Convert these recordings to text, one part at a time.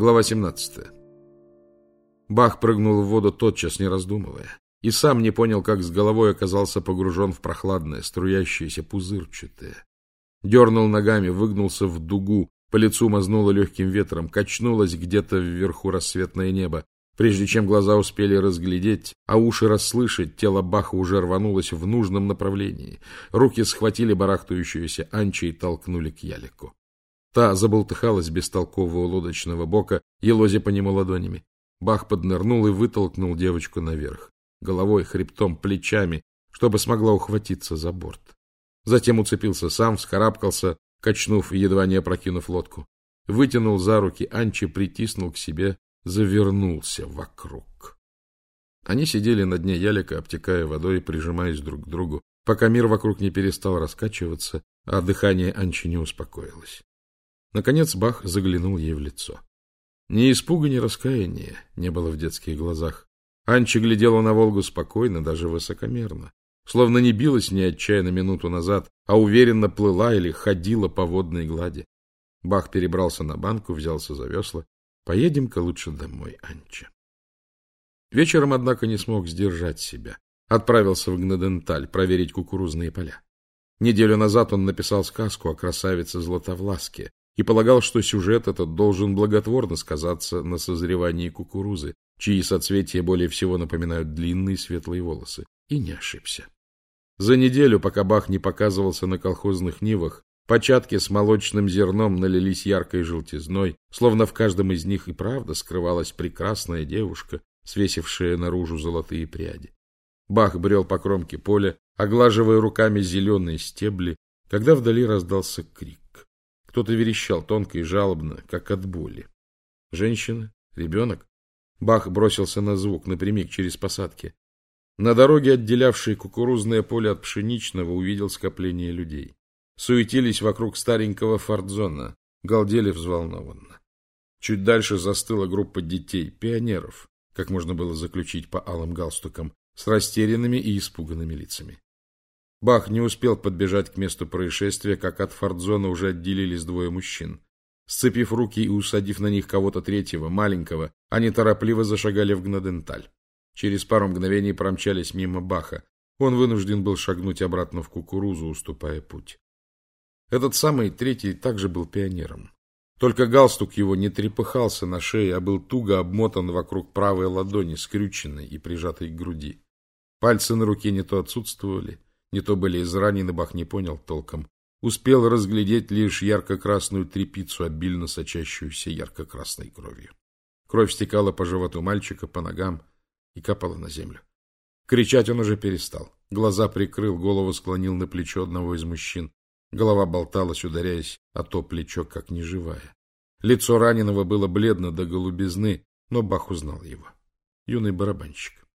Глава 17. Бах прыгнул в воду тотчас, не раздумывая, и сам не понял, как с головой оказался погружен в прохладное, струящееся пузырчатое. Дернул ногами, выгнулся в дугу, по лицу мазнуло легким ветром, качнулось где-то вверху рассветное небо. Прежде чем глаза успели разглядеть, а уши расслышать, тело Баха уже рванулось в нужном направлении. Руки схватили барахтающуюся Анчи и толкнули к Ялику. Та заболтыхалась бестолкового лодочного бока, елозя по нему ладонями. Бах поднырнул и вытолкнул девочку наверх, головой, хребтом, плечами, чтобы смогла ухватиться за борт. Затем уцепился сам, вскарабкался, качнув, едва не опрокинув лодку. Вытянул за руки Анчи, притиснул к себе, завернулся вокруг. Они сидели на дне ялика, обтекая водой и прижимаясь друг к другу, пока мир вокруг не перестал раскачиваться, а дыхание Анчи не успокоилось. Наконец Бах заглянул ей в лицо. Ни испуга, ни раскаяния не было в детских глазах. Анча глядела на Волгу спокойно, даже высокомерно, словно не билась ни отчаянно минуту назад, а уверенно плыла или ходила по водной глади. Бах перебрался на банку, взялся за весла. Поедем-ка лучше домой, Анча. Вечером, однако, не смог сдержать себя. Отправился в Гнаденталь проверить кукурузные поля. Неделю назад он написал сказку о красавице Златовласке, и полагал, что сюжет этот должен благотворно сказаться на созревании кукурузы, чьи соцветия более всего напоминают длинные светлые волосы, и не ошибся. За неделю, пока Бах не показывался на колхозных нивах, початки с молочным зерном налились яркой желтизной, словно в каждом из них и правда скрывалась прекрасная девушка, свесившая наружу золотые пряди. Бах брел по кромке поля, оглаживая руками зеленые стебли, когда вдали раздался крик. Кто-то верещал тонко и жалобно, как от боли. Женщина? Ребенок? Бах бросился на звук, напрямик через посадки. На дороге, отделявшей кукурузное поле от пшеничного, увидел скопление людей. Суетились вокруг старенького фордзона, галдели взволнованно. Чуть дальше застыла группа детей, пионеров, как можно было заключить по алым галстукам, с растерянными и испуганными лицами. Бах не успел подбежать к месту происшествия, как от фордзона уже отделились двое мужчин. Сцепив руки и усадив на них кого-то третьего, маленького, они торопливо зашагали в Гнаденталь. Через пару мгновений промчались мимо Баха. Он вынужден был шагнуть обратно в кукурузу, уступая путь. Этот самый третий также был пионером. Только галстук его не трепыхался на шее, а был туго обмотан вокруг правой ладони, скрюченной и прижатой к груди. Пальцы на руке не то отсутствовали, не то были изранены, Бах не понял толком. Успел разглядеть лишь ярко-красную трепицу, обильно сочащуюся ярко-красной кровью. Кровь стекала по животу мальчика, по ногам и капала на землю. Кричать он уже перестал. Глаза прикрыл, голову склонил на плечо одного из мужчин. Голова болталась, ударяясь о то плечо, как неживая. Лицо раненого было бледно до голубизны, но Бах узнал его. Юный барабанщик.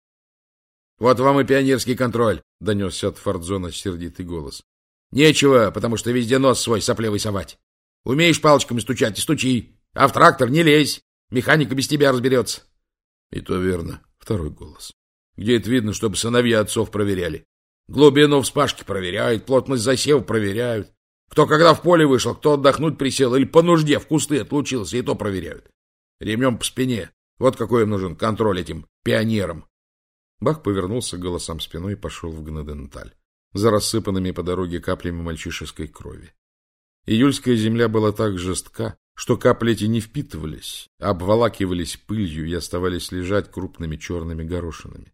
— Вот вам и пионерский контроль, — донесся от Фордзона сердитый голос. — Нечего, потому что везде нос свой соплевый совать. Умеешь палочками стучать и стучи, а в трактор не лезь, механика без тебя разберется. — И то верно, — второй голос. — Где это видно, чтобы сыновья отцов проверяли? Глубину вспашки проверяют, плотность засев проверяют. Кто когда в поле вышел, кто отдохнуть присел или по нужде в кусты отлучился, и то проверяют. Ремнем по спине. Вот какой им нужен контроль этим пионерам. Бах повернулся голосом спиной и пошел в Гнаденталь, за рассыпанными по дороге каплями мальчишеской крови. Июльская земля была так жестка, что капли эти не впитывались, а обволакивались пылью и оставались лежать крупными черными горошинами.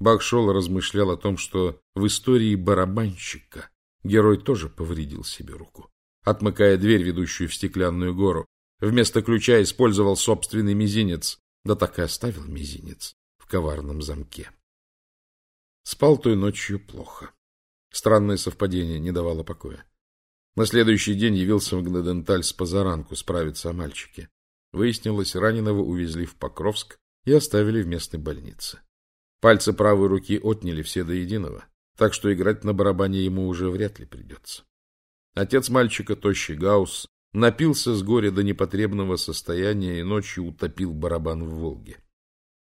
Бах шел и размышлял о том, что в истории барабанщика герой тоже повредил себе руку. Отмыкая дверь, ведущую в стеклянную гору, вместо ключа использовал собственный мизинец, да так и оставил мизинец коварном замке. Спал той ночью плохо. Странное совпадение не давало покоя. На следующий день явился в Гнаденталь с позаранку справиться о мальчике. Выяснилось, раненого увезли в Покровск и оставили в местной больнице. Пальцы правой руки отняли все до единого, так что играть на барабане ему уже вряд ли придется. Отец мальчика, тощий Гаус, напился с горя до непотребного состояния и ночью утопил барабан в Волге.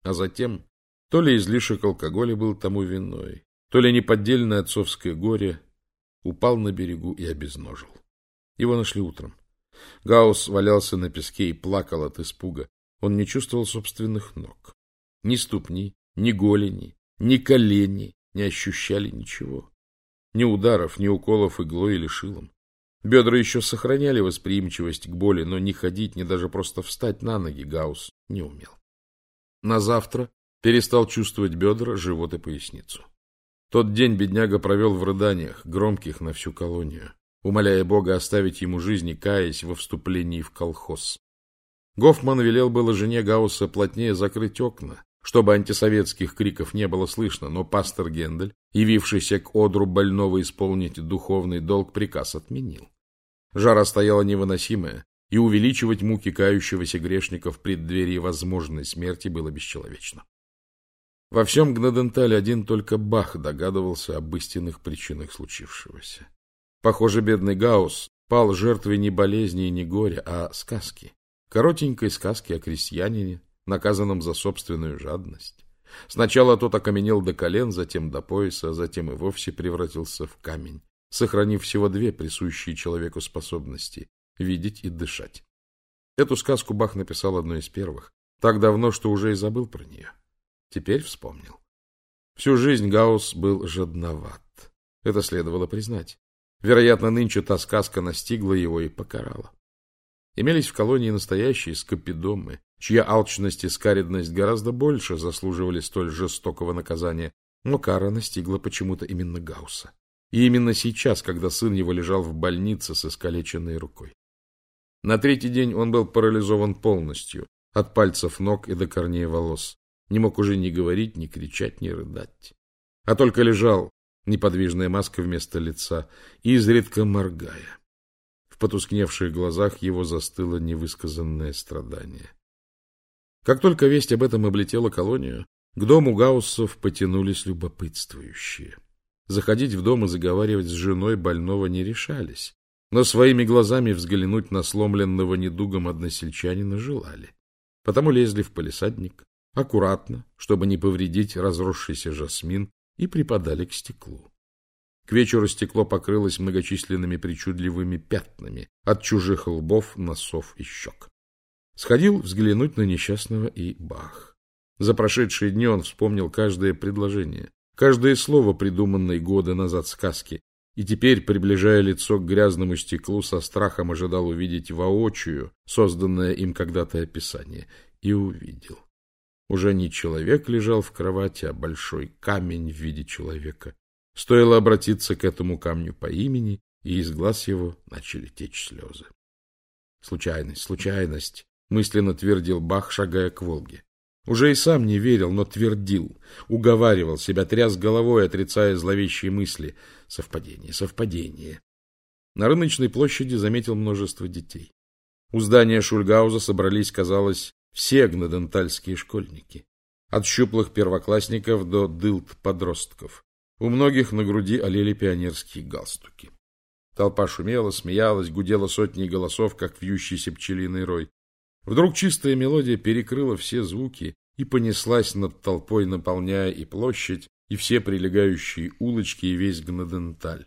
А затем то ли излишек алкоголя был тому виной, то ли неподдельное отцовское горе упал на берегу и обезножил. Его нашли утром. Гаус валялся на песке и плакал от испуга. Он не чувствовал собственных ног. Ни ступни, ни голени, ни колени не ощущали ничего. Ни ударов, ни уколов иглой или шилом. Бедра еще сохраняли восприимчивость к боли, но ни ходить, ни даже просто встать на ноги Гаус не умел. На завтра перестал чувствовать бедра, живот и поясницу. Тот день бедняга провел в рыданиях, громких на всю колонию, умоляя Бога оставить ему жизнь и каясь во вступлении в колхоз. Гофман велел было жене Гаусса плотнее закрыть окна, чтобы антисоветских криков не было слышно, но пастор Гендель, явившийся к одру больного исполнить духовный долг, приказ отменил. Жара стояла невыносимая, и увеличивать муки кающегося грешника в преддверии возможной смерти было бесчеловечно. Во всем Гнадентале один только Бах догадывался об истинных причинах случившегося. Похоже, бедный Гаус пал жертвой не болезни и не горя, а сказки. Коротенькой сказки о крестьянине, наказанном за собственную жадность. Сначала тот окаменел до колен, затем до пояса, затем и вовсе превратился в камень сохранив всего две присущие человеку способности — видеть и дышать. Эту сказку Бах написал одной из первых, так давно, что уже и забыл про нее. Теперь вспомнил. Всю жизнь Гаусс был жадноват. Это следовало признать. Вероятно, нынче та сказка настигла его и покарала. Имелись в колонии настоящие скопидомы, чья алчность и скаридность гораздо больше заслуживали столь жестокого наказания, но кара настигла почему-то именно Гаусса. И именно сейчас, когда сын его лежал в больнице с искалеченной рукой. На третий день он был парализован полностью, от пальцев ног и до корней волос. Не мог уже ни говорить, ни кричать, ни рыдать. А только лежал, неподвижная маска вместо лица, изредка моргая. В потускневших глазах его застыло невысказанное страдание. Как только весть об этом облетела колонию, к дому Гауссов потянулись любопытствующие. Заходить в дом и заговаривать с женой больного не решались, но своими глазами взглянуть на сломленного недугом односельчанина желали. Потому лезли в палисадник, аккуратно, чтобы не повредить разросшийся жасмин, и припадали к стеклу. К вечеру стекло покрылось многочисленными причудливыми пятнами от чужих лбов, носов и щек. Сходил взглянуть на несчастного и бах. За прошедшие дни он вспомнил каждое предложение, Каждое слово, придуманное годы назад сказки, и теперь, приближая лицо к грязному стеклу, со страхом ожидал увидеть воочию созданное им когда-то описание, и увидел. Уже не человек лежал в кровати, а большой камень в виде человека. Стоило обратиться к этому камню по имени, и из глаз его начали течь слезы. Случайность, случайность, мысленно твердил Бах, шагая к Волге. Уже и сам не верил, но твердил, уговаривал себя, тряс головой, отрицая зловещие мысли. Совпадение, совпадение. На рыночной площади заметил множество детей. У здания Шульгауза собрались, казалось, все гнадентальские школьники. От щуплых первоклассников до дылд-подростков. У многих на груди олели пионерские галстуки. Толпа шумела, смеялась, гудела сотни голосов, как вьющийся пчелиный рой. Вдруг чистая мелодия перекрыла все звуки и понеслась над толпой, наполняя и площадь, и все прилегающие улочки, и весь Гнаденталь.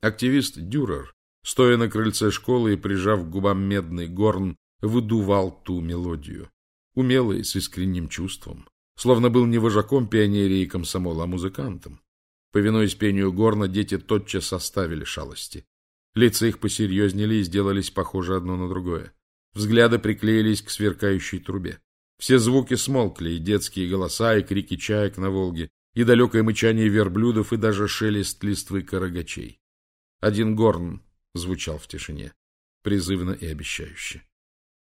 Активист Дюрер, стоя на крыльце школы и прижав к губам медный горн, выдувал ту мелодию, умело и с искренним чувством, словно был не вожаком пионерии и комсомола, а музыкантом. Повинуясь пению горна, дети тотчас оставили шалости. Лица их посерьезнели и сделались похожи одно на другое. Взгляды приклеились к сверкающей трубе. Все звуки смолкли, и детские голоса, и крики чаек на Волге, и далекое мычание верблюдов, и даже шелест листвы карагачей. Один горн звучал в тишине, призывно и обещающе.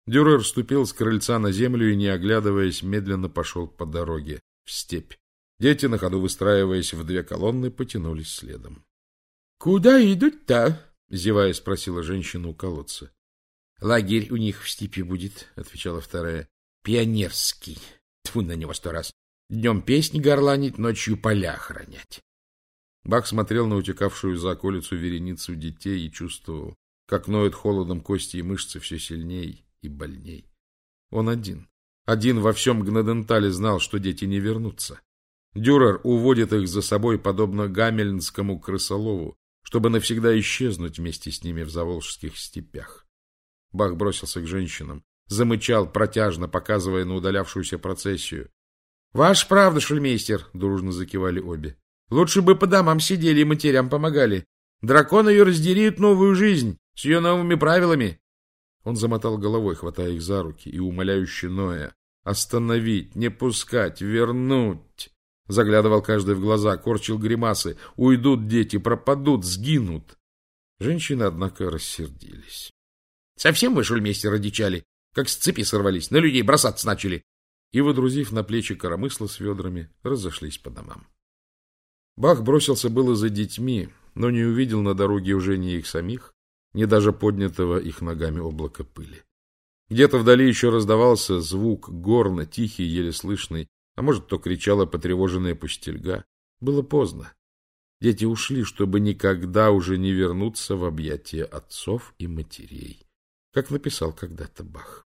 Дюрер ступил с крыльца на землю и, не оглядываясь, медленно пошел по дороге, в степь. Дети, на ходу выстраиваясь в две колонны, потянулись следом. — Куда идут-то? — зевая спросила женщина у колодца. Лагерь у них в степи будет, — отвечала вторая. — Пионерский. Тьфу на него сто раз. Днем песни горланить, ночью поля охранять. Бак смотрел на утекавшую за околицу вереницу детей и чувствовал, как ноют холодом кости и мышцы все сильней и больней. Он один. Один во всем Гнадентале знал, что дети не вернутся. Дюрер уводит их за собой, подобно гамельнскому крысолову, чтобы навсегда исчезнуть вместе с ними в заволжских степях. Бах бросился к женщинам, замычал протяжно, показывая на удалявшуюся процессию. — Ваш правда, шульмейстер, — дружно закивали обе. — Лучше бы по домам сидели и матерям помогали. Дракон ее раздерит новую жизнь с ее новыми правилами. Он замотал головой, хватая их за руки и умоляюще Ноя. Остановить, не пускать, вернуть. Заглядывал каждый в глаза, корчил гримасы. Уйдут дети, пропадут, сгинут. Женщины, однако, рассердились. — Совсем вы, шульмейстер, одичали? Как с цепи сорвались, на людей бросаться начали. И, водрузив на плечи коромысла с ведрами, разошлись по домам. Бах бросился было за детьми, но не увидел на дороге уже ни их самих, ни даже поднятого их ногами облака пыли. Где-то вдали еще раздавался звук горно, тихий, еле слышный, а может, то кричала потревоженная пустельга. Было поздно. Дети ушли, чтобы никогда уже не вернуться в объятия отцов и матерей, как написал когда-то Бах.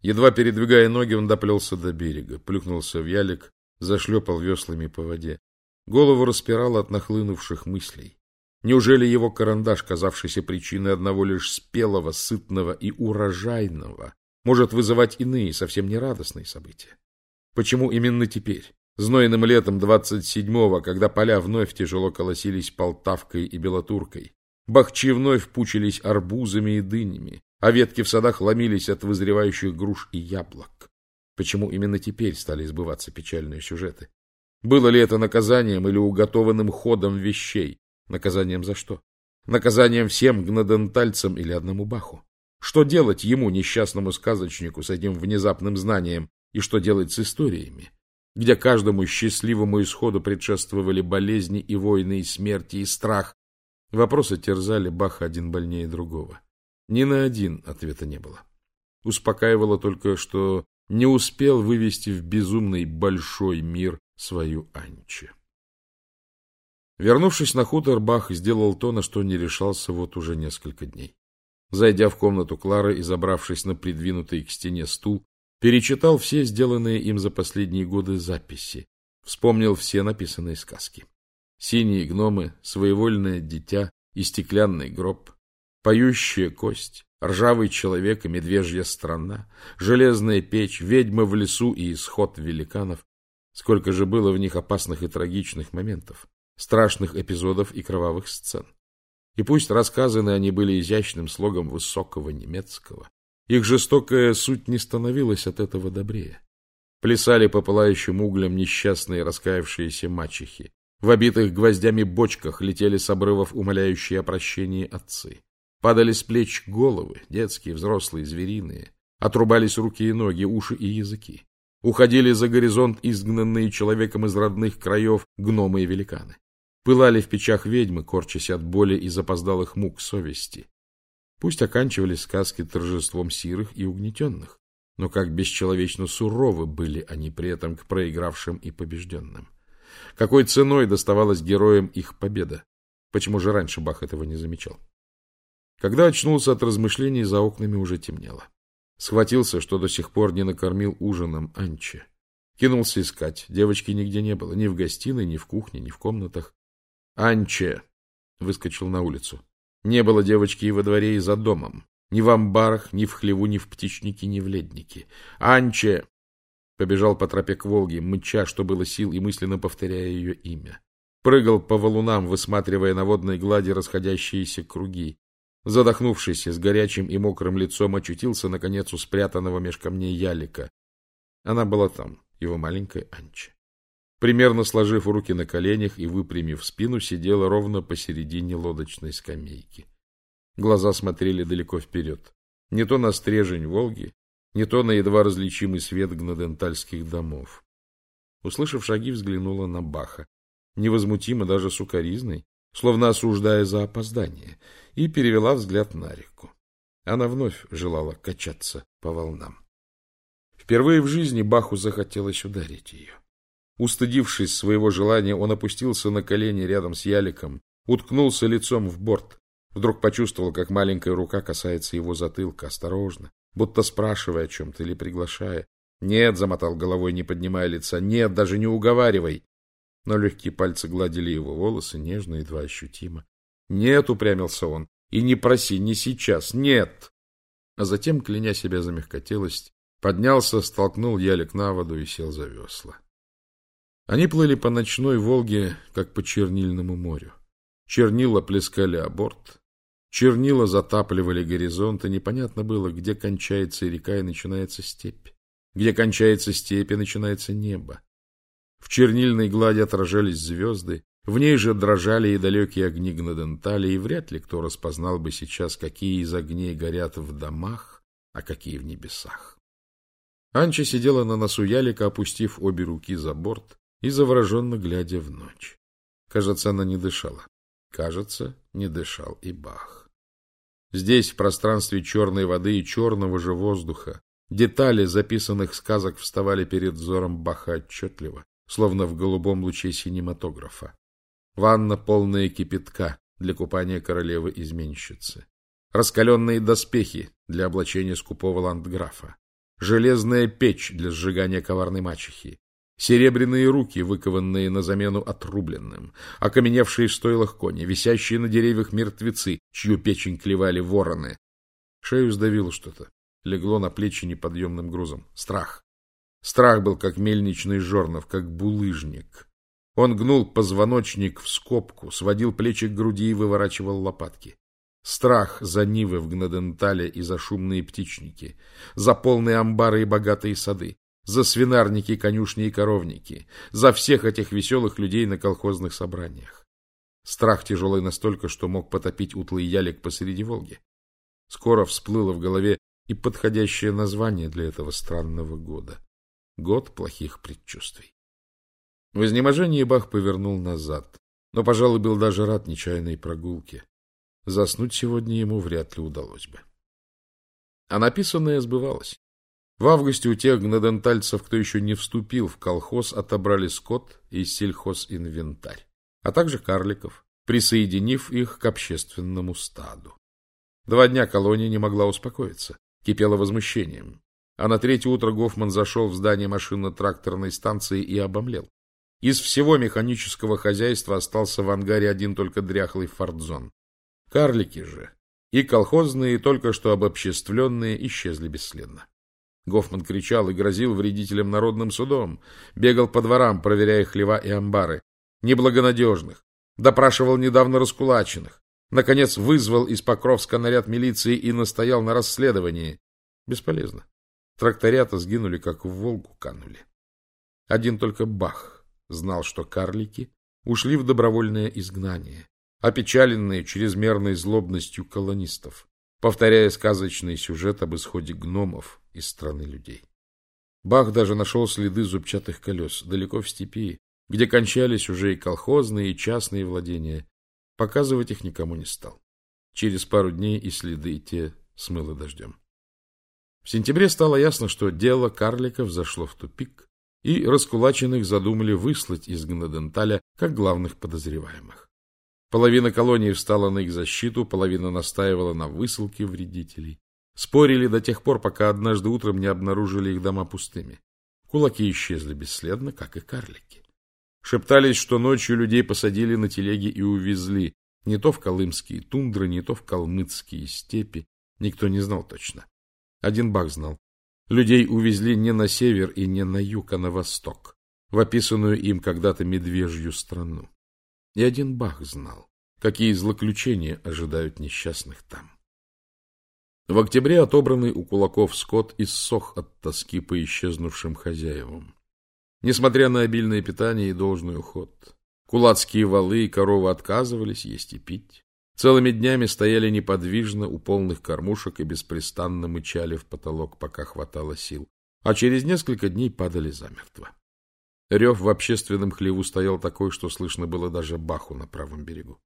Едва передвигая ноги, он доплелся до берега, плюхнулся в ялик, зашлепал веслами по воде. Голову распирало от нахлынувших мыслей. Неужели его карандаш, казавшийся причиной одного лишь спелого, сытного и урожайного, может вызывать иные, совсем нерадостные события? Почему именно теперь, знойным летом 27-го, когда поля вновь тяжело колосились Полтавкой и Белотуркой, бахчи вновь пучились арбузами и дынями, а ветки в садах ломились от вызревающих груш и яблок? Почему именно теперь стали сбываться печальные сюжеты? Было ли это наказанием или уготованным ходом вещей? Наказанием за что? Наказанием всем гнадентальцам или одному Баху? Что делать ему, несчастному сказочнику, с этим внезапным знанием, и что делать с историями, где каждому счастливому исходу предшествовали болезни и войны, и смерти, и страх? Вопросы терзали Баха один больнее другого. Ни на один ответа не было. Успокаивало только, что не успел вывести в безумный большой мир свою Анче. Вернувшись на хутор, Бах сделал то, на что не решался вот уже несколько дней. Зайдя в комнату Клары и забравшись на придвинутый к стене стул, перечитал все сделанные им за последние годы записи, вспомнил все написанные сказки. Синие гномы, своевольное дитя и стеклянный гроб, поющая кость, ржавый человек и медвежья страна, железная печь, ведьма в лесу и исход великанов. Сколько же было в них опасных и трагичных моментов страшных эпизодов и кровавых сцен. И пусть рассказаны они были изящным слогом высокого немецкого, их жестокая суть не становилась от этого добрее. Плясали по пылающим углям несчастные раскаявшиеся мачехи. В обитых гвоздями бочках летели с обрывов умоляющие о прощении отцы. Падали с плеч головы, детские, взрослые, звериные. Отрубались руки и ноги, уши и языки. Уходили за горизонт изгнанные человеком из родных краев гномы и великаны. Пылали в печах ведьмы, корчась от боли и запоздалых мук совести. Пусть оканчивались сказки торжеством сирых и угнетенных, но как бесчеловечно суровы были они при этом к проигравшим и побежденным. Какой ценой доставалась героям их победа? Почему же раньше Бах этого не замечал? Когда очнулся от размышлений, за окнами уже темнело. Схватился, что до сих пор не накормил ужином Анче. Кинулся искать. Девочки нигде не было. Ни в гостиной, ни в кухне, ни в комнатах. Анче выскочил на улицу. Не было девочки и во дворе, и за домом. Ни в амбарах, ни в хлеву, ни в птичнике, ни в леднике. Анче побежал по тропе к Волге, мыча, что было сил, и мысленно повторяя ее имя. Прыгал по валунам, высматривая на водной глади расходящиеся круги. Задохнувшись, с горячим и мокрым лицом очутился, наконец, у спрятанного меж камней ялика. Она была там, его маленькая Анча примерно сложив руки на коленях и выпрямив спину, сидела ровно посередине лодочной скамейки. Глаза смотрели далеко вперед. Не то на стрежень Волги, не то на едва различимый свет гнадентальских домов. Услышав шаги, взглянула на Баха, невозмутимо даже сукоризной, словно осуждая за опоздание, и перевела взгляд на реку. Она вновь желала качаться по волнам. Впервые в жизни Баху захотелось ударить ее. Устыдившись своего желания, он опустился на колени рядом с яликом, уткнулся лицом в борт. Вдруг почувствовал, как маленькая рука касается его затылка, осторожно, будто спрашивая о чем-то или приглашая. «Нет», — замотал головой, не поднимая лица, — «нет, даже не уговаривай». Но легкие пальцы гладили его волосы, нежно, едва ощутимо. «Нет», — упрямился он, — «и не проси, не сейчас, нет». а затем, кляня себя за мягкотелость, поднялся, столкнул ялик на воду и сел за весла. Они плыли по ночной Волге, как по чернильному морю. Чернила плескали о борт, чернила затапливали горизонт, и непонятно было, где кончается река и начинается степь, где кончается степь и начинается небо. В чернильной глади отражались звезды, в ней же дрожали и далекие огни Гнадентали, и вряд ли кто распознал бы сейчас, какие из огней горят в домах, а какие в небесах. Анча сидела на носу ялика, опустив обе руки за борт и завороженно глядя в ночь. Кажется, она не дышала. Кажется, не дышал и Бах. Здесь, в пространстве черной воды и черного же воздуха, детали записанных сказок вставали перед взором Баха отчетливо, словно в голубом луче синематографа. Ванна полная кипятка для купания королевы-изменщицы. Раскаленные доспехи для облачения скупого ландграфа. Железная печь для сжигания коварной мачехи. Серебряные руки, выкованные на замену отрубленным, окаменевшие в стойлах кони, висящие на деревьях мертвецы, чью печень клевали вороны. Шею сдавило что-то, легло на плечи неподъемным грузом. Страх. Страх был как мельничный жорнов, как булыжник. Он гнул позвоночник в скобку, сводил плечи к груди и выворачивал лопатки. Страх за Нивы в Гнадентале и за шумные птичники, за полные амбары и богатые сады, за свинарники, конюшни и коровники, за всех этих веселых людей на колхозных собраниях. Страх тяжелый настолько, что мог потопить утлый ялик посреди Волги. Скоро всплыло в голове и подходящее название для этого странного года. Год плохих предчувствий. В изнеможении Бах повернул назад, но, пожалуй, был даже рад нечаянной прогулке. Заснуть сегодня ему вряд ли удалось бы. А написанное сбывалось. В августе у тех гнадентальцев, кто еще не вступил в колхоз, отобрали скот и сельхозинвентарь, а также карликов, присоединив их к общественному стаду. Два дня колония не могла успокоиться, кипела возмущением. А на третье утро Гофман зашел в здание машинно-тракторной станции и обомлел. Из всего механического хозяйства остался в ангаре один только дряхлый фордзон. Карлики же, и колхозные, и только что обобществленные, исчезли бесследно. Гофман кричал и грозил вредителям народным судом, бегал по дворам, проверяя хлева и амбары, неблагонадежных, допрашивал недавно раскулаченных, наконец вызвал из Покровска наряд милиции и настоял на расследовании. Бесполезно. Тракторята сгинули, как в Волгу канули. Один только Бах знал, что карлики ушли в добровольное изгнание, опечаленные чрезмерной злобностью колонистов, повторяя сказочный сюжет об исходе гномов из страны людей. Бах даже нашел следы зубчатых колес далеко в степи, где кончались уже и колхозные, и частные владения. Показывать их никому не стал. Через пару дней и следы те смыло дождем. В сентябре стало ясно, что дело карликов зашло в тупик, и раскулаченных задумали выслать из Гнаденталя как главных подозреваемых. Половина колонии встала на их защиту, половина настаивала на высылке вредителей. Спорили до тех пор, пока однажды утром не обнаружили их дома пустыми. Кулаки исчезли бесследно, как и карлики. Шептались, что ночью людей посадили на телеги и увезли не то в колымские тундры, не то в калмыцкие степи. Никто не знал точно. Один Бах знал. Людей увезли не на север и не на юг, а на восток, в описанную им когда-то медвежью страну. И один Бах знал, какие злоключения ожидают несчастных там. В октябре отобранный у кулаков скот иссох от тоски по исчезнувшим хозяевам. Несмотря на обильное питание и должный уход, кулацкие валы и коровы отказывались есть и пить. Целыми днями стояли неподвижно у полных кормушек и беспрестанно мычали в потолок, пока хватало сил, а через несколько дней падали замертво. Рев в общественном хлеву стоял такой, что слышно было даже баху на правом берегу.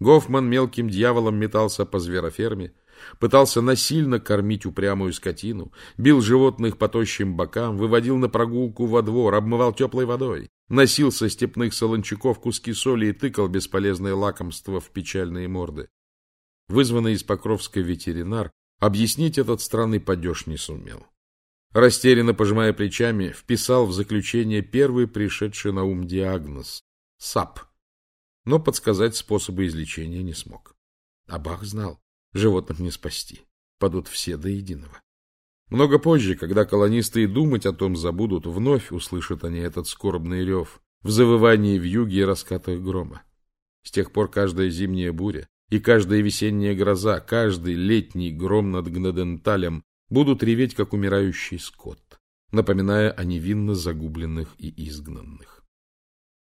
Гофман мелким дьяволом метался по звероферме, пытался насильно кормить упрямую скотину, бил животных по тощим бокам, выводил на прогулку во двор, обмывал теплой водой, носил со степных солончаков куски соли и тыкал бесполезное лакомство в печальные морды. Вызванный из Покровска ветеринар объяснить этот странный падеж не сумел. Растерянно пожимая плечами, вписал в заключение первый пришедший на ум диагноз — САП, но подсказать способы излечения не смог. А Бах знал, животных не спасти. падут все до единого. Много позже, когда колонисты и думать о том забудут, вновь услышат они этот скорбный рев в завывании вьюги и раскатах грома. С тех пор каждая зимняя буря и каждая весенняя гроза, каждый летний гром над Гнаденталем будут реветь, как умирающий скот, напоминая о невинно загубленных и изгнанных.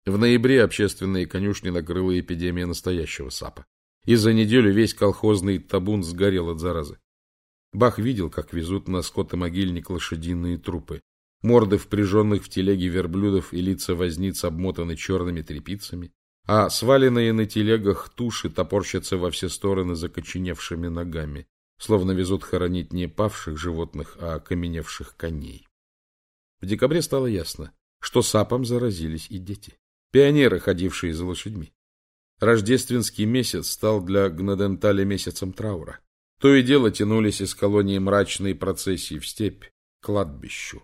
В ноябре общественные конюшни накрыла эпидемия настоящего сапа. И за неделю весь колхозный табун сгорел от заразы. Бах видел, как везут на скотомогильник лошадиные трупы. Морды впряженных в телеги верблюдов и лица возниц обмотаны черными тряпицами, а сваленные на телегах туши топорщатся во все стороны закоченевшими ногами, словно везут хоронить не павших животных, а окаменевших коней. В декабре стало ясно, что сапом заразились и дети, пионеры, ходившие за лошадьми. Рождественский месяц стал для Гнаденталя месяцем траура. То и дело тянулись из колонии мрачные процессии в степь, к кладбищу.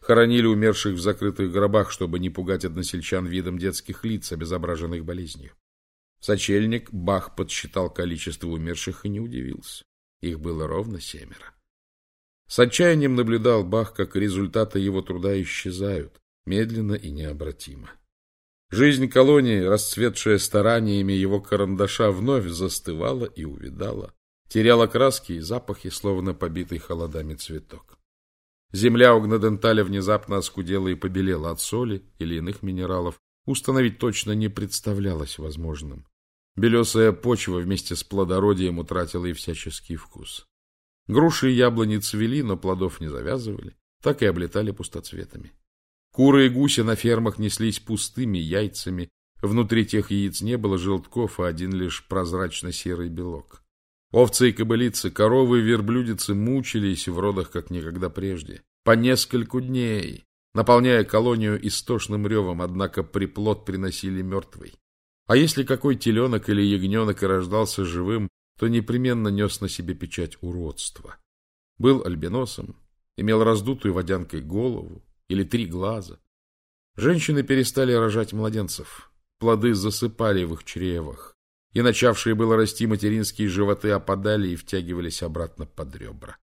Хоронили умерших в закрытых гробах, чтобы не пугать односельчан видом детских лиц, обезображенных болезнью. Сочельник Бах подсчитал количество умерших и не удивился. Их было ровно семеро. С отчаянием наблюдал Бах, как результаты его труда исчезают, медленно и необратимо. Жизнь колонии, расцветшая стараниями его карандаша, вновь застывала и увидала теряла краски и запахи, словно побитый холодами цветок. Земля у Гнаденталя внезапно оскудела и побелела от соли или иных минералов. Установить точно не представлялось возможным. Белесая почва вместе с плодородием утратила и всяческий вкус. Груши и яблони цвели, но плодов не завязывали, так и облетали пустоцветами. Куры и гуси на фермах неслись пустыми яйцами, внутри тех яиц не было желтков, а один лишь прозрачно-серый белок. Овцы и кобылицы, коровы и верблюдицы мучились в родах, как никогда прежде. По нескольку дней, наполняя колонию истошным ревом, однако приплод приносили мертвый. А если какой теленок или ягненок и рождался живым, то непременно нес на себе печать уродства. Был альбиносом, имел раздутую водянкой голову или три глаза. Женщины перестали рожать младенцев, плоды засыпали в их чревах и начавшие было расти материнские животы опадали и втягивались обратно под ребра.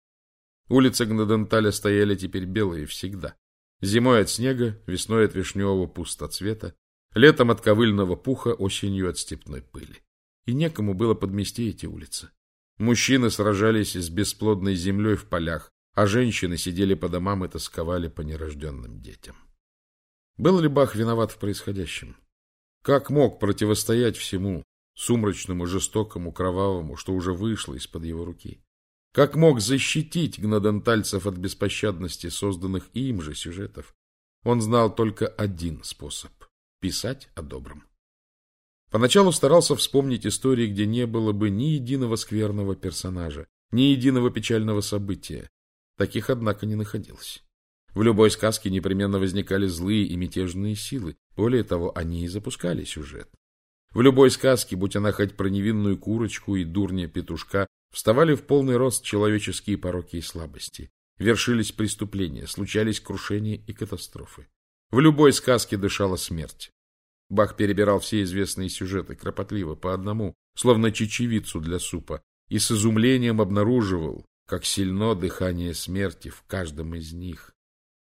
Улицы Гнаденталя стояли теперь белые всегда. Зимой от снега, весной от вишневого пустоцвета, летом от ковыльного пуха, осенью от степной пыли. И некому было подмести эти улицы. Мужчины сражались с бесплодной землей в полях, а женщины сидели по домам и тосковали по нерожденным детям. Был ли Бах виноват в происходящем? Как мог противостоять всему, сумрачному, жестокому, кровавому, что уже вышло из-под его руки. Как мог защитить гнадентальцев от беспощадности созданных им же сюжетов? Он знал только один способ — писать о добром. Поначалу старался вспомнить истории, где не было бы ни единого скверного персонажа, ни единого печального события. Таких, однако, не находилось. В любой сказке непременно возникали злые и мятежные силы. Более того, они и запускали сюжет. В любой сказке, будь она хоть про невинную курочку и дурня петушка, вставали в полный рост человеческие пороки и слабости. Вершились преступления, случались крушения и катастрофы. В любой сказке дышала смерть. Бах перебирал все известные сюжеты, кропотливо, по одному, словно чечевицу для супа, и с изумлением обнаруживал, как сильно дыхание смерти в каждом из них.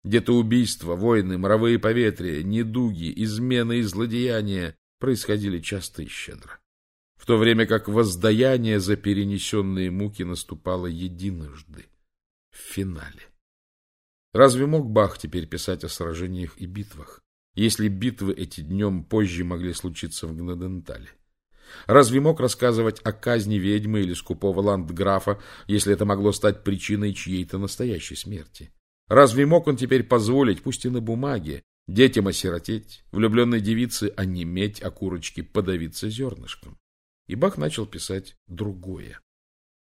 Где-то убийства, войны, моровые поветрия, недуги, измены и злодеяния, происходили часто и щедро, в то время как воздаяние за перенесенные муки наступало единожды, в финале. Разве мог Бах теперь писать о сражениях и битвах, если битвы эти днем позже могли случиться в Гнадентале? Разве мог рассказывать о казни ведьмы или скупого ландграфа, если это могло стать причиной чьей-то настоящей смерти? Разве мог он теперь позволить, пусть и на бумаге, Детям осиротеть, влюбленной девице онеметь, а курочке подавиться зернышком. И Бах начал писать другое.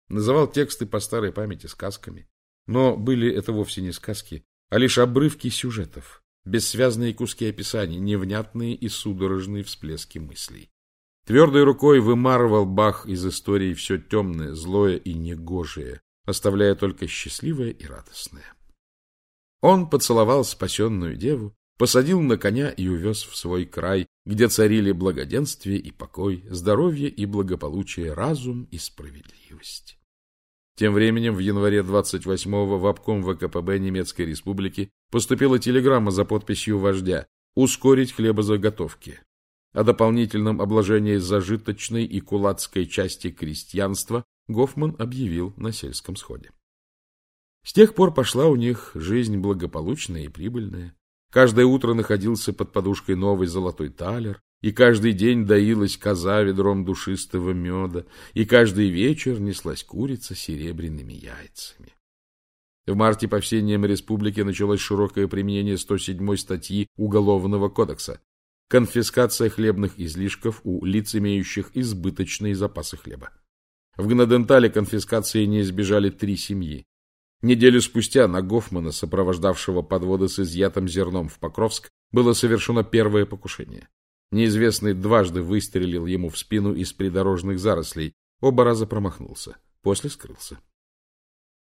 Называл тексты по старой памяти сказками. Но были это вовсе не сказки, а лишь обрывки сюжетов, бессвязные куски описаний, невнятные и судорожные всплески мыслей. Твердой рукой вымарывал Бах из истории все темное, злое и негожее, оставляя только счастливое и радостное. Он поцеловал спасенную деву, посадил на коня и увез в свой край, где царили благоденствие и покой, здоровье и благополучие, разум и справедливость. Тем временем в январе 28-го в обком ВКПБ Немецкой Республики поступила телеграмма за подписью вождя ускорить хлебозаготовки. О дополнительном обложении зажиточной и кулацкой части крестьянства Гофман объявил на сельском сходе. С тех пор пошла у них жизнь благополучная и прибыльная. Каждое утро находился под подушкой новый золотой талер, и каждый день доилась коза ведром душистого меда, и каждый вечер неслась курица серебряными яйцами. В марте по всей республике началось широкое применение 107 статьи Уголовного кодекса конфискация хлебных излишков у лиц, имеющих избыточные запасы хлеба. В Гнадентале конфискации не избежали три семьи. Неделю спустя на Гофмана, сопровождавшего подводы с изъятым зерном в Покровск, было совершено первое покушение. Неизвестный дважды выстрелил ему в спину из придорожных зарослей, оба раза промахнулся, после скрылся.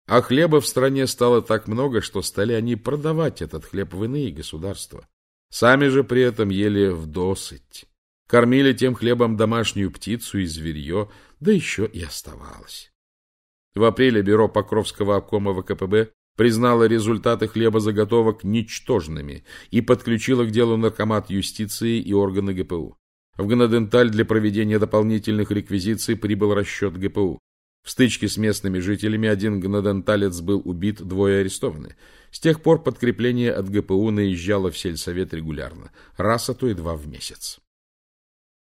А хлеба в стране стало так много, что стали они продавать этот хлеб в иные государства. Сами же при этом ели вдосыть. Кормили тем хлебом домашнюю птицу и зверье, да еще и оставалось. В апреле бюро Покровского обкома ВКПБ признала результаты хлебозаготовок ничтожными и подключила к делу наркомат юстиции и органы ГПУ. В Гнаденталь для проведения дополнительных реквизиций прибыл расчет ГПУ. В стычке с местными жителями один гнаденталец был убит, двое арестованы. С тех пор подкрепление от ГПУ наезжало в сельсовет регулярно, раз, а то и два в месяц.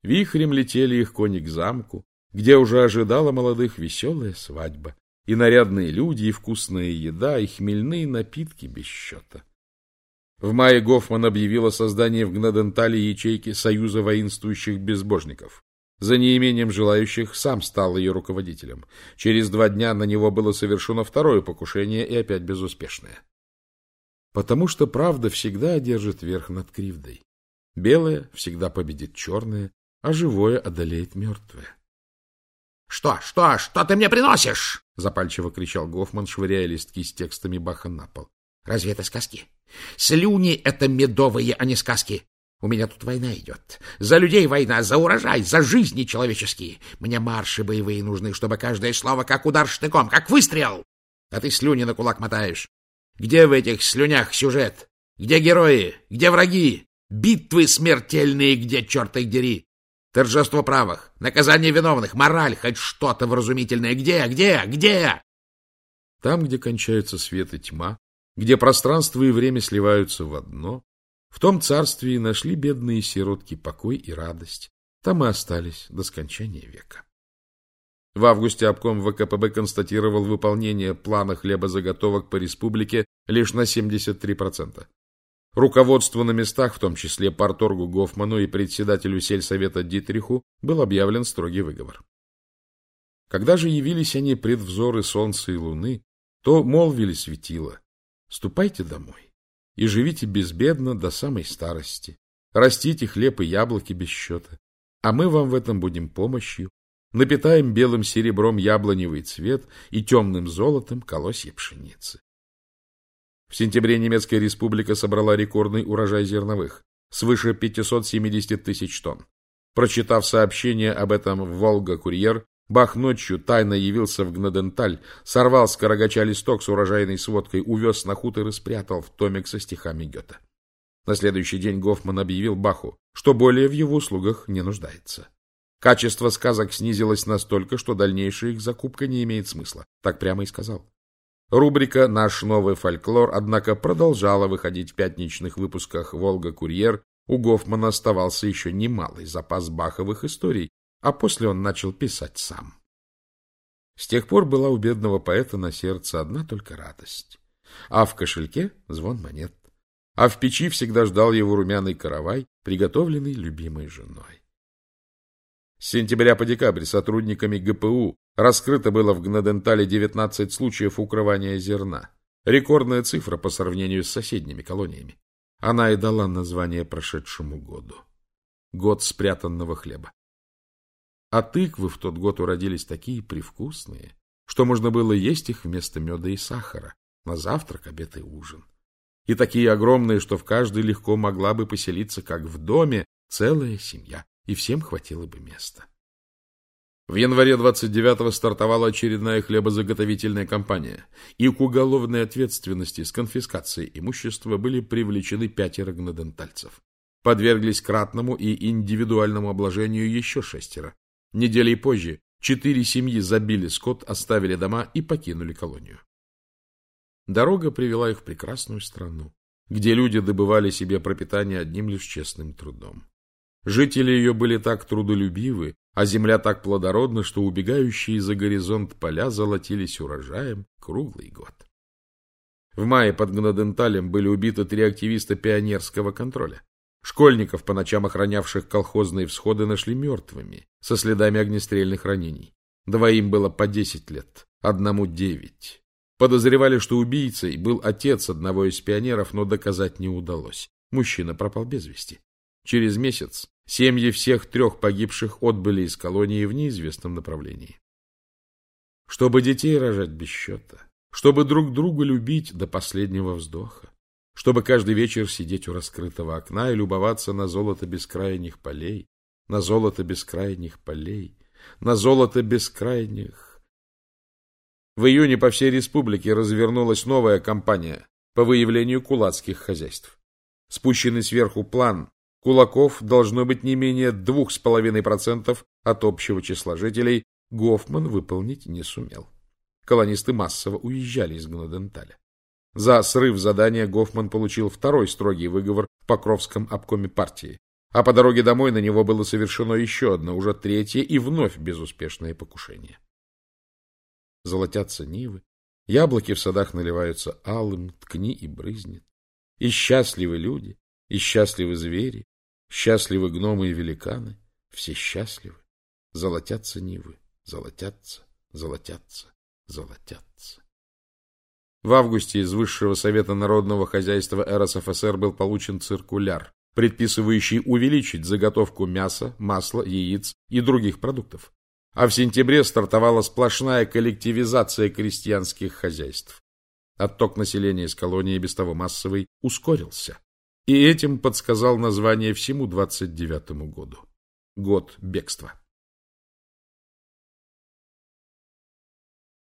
Вихрем летели их кони к замку, где уже ожидала молодых веселая свадьба и нарядные люди, и вкусная еда, и хмельные напитки без счета. В мае Гофман объявил о создании в Гнадентале ячейки Союза воинствующих безбожников. За неимением желающих сам стал ее руководителем. Через два дня на него было совершено второе покушение и опять безуспешное. Потому что правда всегда одержит верх над кривдой. Белое всегда победит черное, а живое одолеет мертвое. — Что, что, что ты мне приносишь? — запальчиво кричал Гофман, швыряя листки с текстами Баха на пол. — Разве это сказки? Слюни — это медовые, а не сказки. У меня тут война идет. За людей война, за урожай, за жизни человеческие. Мне марши боевые нужны, чтобы каждое слово как удар штыком, как выстрел. А ты слюни на кулак мотаешь. Где в этих слюнях сюжет? Где герои? Где враги? Битвы смертельные, где черт их дери? Торжество правых, наказание виновных, мораль, хоть что-то вразумительное. Где, где, где? Там, где кончаются свет и тьма, где пространство и время сливаются в одно, в том царстве нашли бедные сиротки покой и радость. Там и остались до скончания века. В августе обком ВКПБ констатировал выполнение плана хлебозаготовок по республике лишь на 73%. Руководству на местах, в том числе парторгу Гофману и председателю сельсовета Дитриху, был объявлен строгий выговор. Когда же явились они пред взоры солнца и луны, то молвили светило, «Ступайте домой и живите безбедно до самой старости, растите хлеб и яблоки без счета, а мы вам в этом будем помощью, напитаем белым серебром яблоневый цвет и темным золотом колосья пшеницы. В сентябре немецкая республика собрала рекордный урожай зерновых – свыше 570 тысяч тонн. Прочитав сообщение об этом в «Волга-Курьер», Бах ночью тайно явился в Гнаденталь, сорвал с карагача листок с урожайной сводкой, увез на хутор и спрятал в томик со стихами Гёте. На следующий день Гофман объявил Баху, что более в его услугах не нуждается. Качество сказок снизилось настолько, что дальнейшая их закупка не имеет смысла. Так прямо и сказал. Рубрика «Наш новый фольклор», однако, продолжала выходить в пятничных выпусках «Волга-Курьер». У Гофмана оставался еще немалый запас баховых историй, а после он начал писать сам. С тех пор была у бедного поэта на сердце одна только радость, а в кошельке звон монет, а в печи всегда ждал его румяный каравай, приготовленный любимой женой. С сентября по декабрь сотрудниками ГПУ Раскрыто было в Гнадентале 19 случаев укрывания зерна. Рекордная цифра по сравнению с соседними колониями. Она и дала название прошедшему году. Год спрятанного хлеба. А тыквы в тот год уродились такие привкусные, что можно было есть их вместо меда и сахара на завтрак, обед и ужин. И такие огромные, что в каждой легко могла бы поселиться, как в доме, целая семья, и всем хватило бы места. В январе 29-го стартовала очередная хлебозаготовительная кампания, и к уголовной ответственности с конфискацией имущества были привлечены пятеро гнадентальцев. Подверглись кратному и индивидуальному обложению еще шестеро. Недели позже четыре семьи забили скот, оставили дома и покинули колонию. Дорога привела их в прекрасную страну, где люди добывали себе пропитание одним лишь честным трудом. Жители ее были так трудолюбивы, а земля так плодородна, что убегающие за горизонт поля золотились урожаем круглый год. В мае под Гнаденталем были убиты три активиста пионерского контроля. Школьников, по ночам охранявших колхозные всходы, нашли мертвыми, со следами огнестрельных ранений. Двоим было по десять лет, одному девять. Подозревали, что убийцей был отец одного из пионеров, но доказать не удалось. Мужчина пропал без вести. Через месяц семьи всех трех погибших отбыли из колонии в неизвестном направлении. Чтобы детей рожать без счета, чтобы друг друга любить до последнего вздоха, чтобы каждый вечер сидеть у раскрытого окна и любоваться на золото бескрайних полей, на золото бескрайних полей, на золото бескрайних. В июне по всей республике развернулась новая кампания по выявлению кулацких хозяйств. Спущенный сверху план Кулаков должно быть не менее 2,5% от общего числа жителей, Гофман выполнить не сумел. Колонисты массово уезжали из Гнаденталя. За срыв задания Гофман получил второй строгий выговор в Покровском обкоме партии, а по дороге домой на него было совершено еще одно, уже третье и вновь безуспешное покушение. Золотятся нивы, яблоки в садах наливаются алым, ткни и брызнет. И счастливы люди, и счастливы звери, Счастливы гномы и великаны, все счастливы. Золотятся нивы, золотятся, золотятся, золотятся. В августе из Высшего Совета Народного Хозяйства РСФСР был получен циркуляр, предписывающий увеличить заготовку мяса, масла, яиц и других продуктов. А в сентябре стартовала сплошная коллективизация крестьянских хозяйств. Отток населения из колонии без того массовый ускорился и этим подсказал название всему 29-му году. Год бегства.